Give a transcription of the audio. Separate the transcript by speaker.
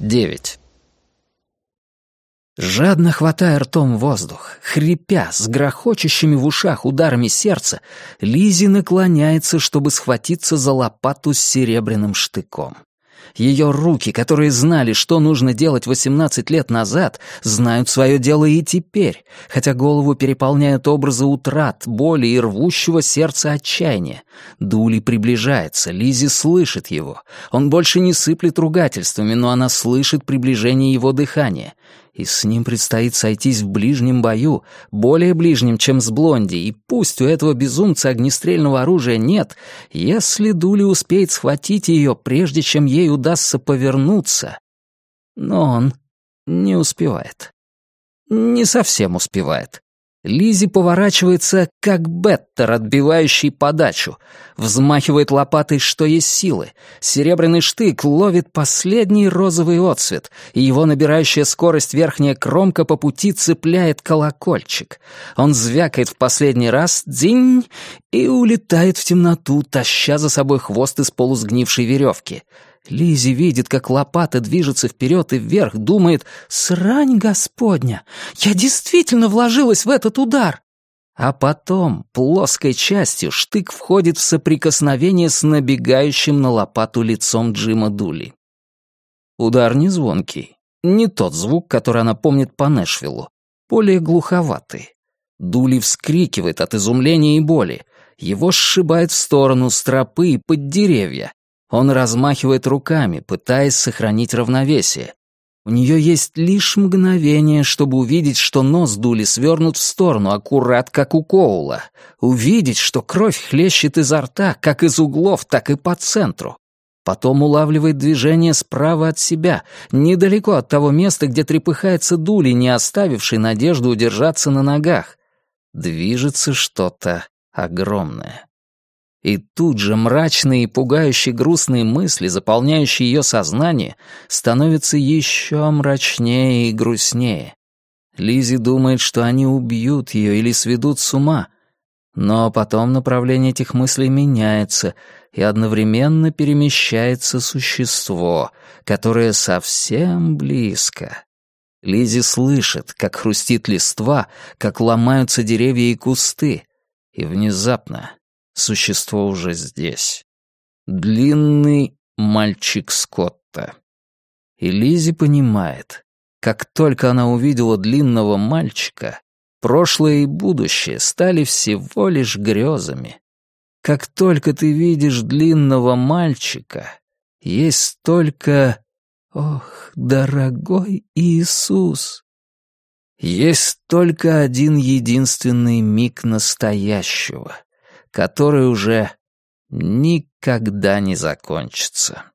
Speaker 1: 9. Жадно хватая ртом воздух, хрипя, с грохочущими в ушах ударами сердца, Лизи наклоняется, чтобы схватиться за лопату с серебряным штыком. Ее руки, которые знали, что нужно делать 18 лет назад, знают свое дело и теперь, хотя голову переполняют образы утрат, боли и рвущего сердца отчаяния. Дули приближается, Лизи слышит его. Он больше не сыплет ругательствами, но она слышит приближение его дыхания и с ним предстоит сойтись в ближнем бою, более ближнем, чем с Блонди, и пусть у этого безумца огнестрельного оружия нет, если Дули успеет схватить ее, прежде чем ей удастся повернуться. Но он не успевает. Не совсем успевает. Лизи поворачивается, как беттер, отбивающий подачу. Взмахивает лопатой, что есть силы. Серебряный штык ловит последний розовый отсвет, и его набирающая скорость верхняя кромка по пути цепляет колокольчик. Он звякает в последний раз «дзинь» и улетает в темноту, таща за собой хвост из полусгнившей веревки. Лизи видит, как лопата движется вперед и вверх, думает «Срань Господня! Я действительно вложилась в этот удар!» А потом плоской частью штык входит в соприкосновение с набегающим на лопату лицом Джима Дули. Удар не звонкий, не тот звук, который она помнит по Нэшвиллу, более глуховатый. Дули вскрикивает от изумления и боли. Его сшибает в сторону с тропы и под деревья, он размахивает руками, пытаясь сохранить равновесие. У нее есть лишь мгновение, чтобы увидеть, что нос Дули свернут в сторону, аккурат, как у Коула. Увидеть, что кровь хлещет изо рта, как из углов, так и по центру. Потом улавливает движение справа от себя, недалеко от того места, где трепыхается Дули, не оставивший надежду удержаться на ногах. Движется что-то огромное. И тут же мрачные и пугающие грустные мысли, заполняющие ее сознание, становятся еще мрачнее и грустнее. Лизи думает, что они убьют ее или сведут с ума, но потом направление этих мыслей меняется, и одновременно перемещается существо, которое совсем близко. Лизи слышит, как хрустит листва, как ломаются деревья и кусты, и внезапно Существо уже здесь. Длинный мальчик Скотта. И Лизи понимает, как только она увидела длинного мальчика, прошлое и будущее стали всего лишь грезами. Как только ты видишь длинного мальчика, есть только... Ох, дорогой Иисус! Есть только один единственный миг настоящего — который уже никогда не закончится.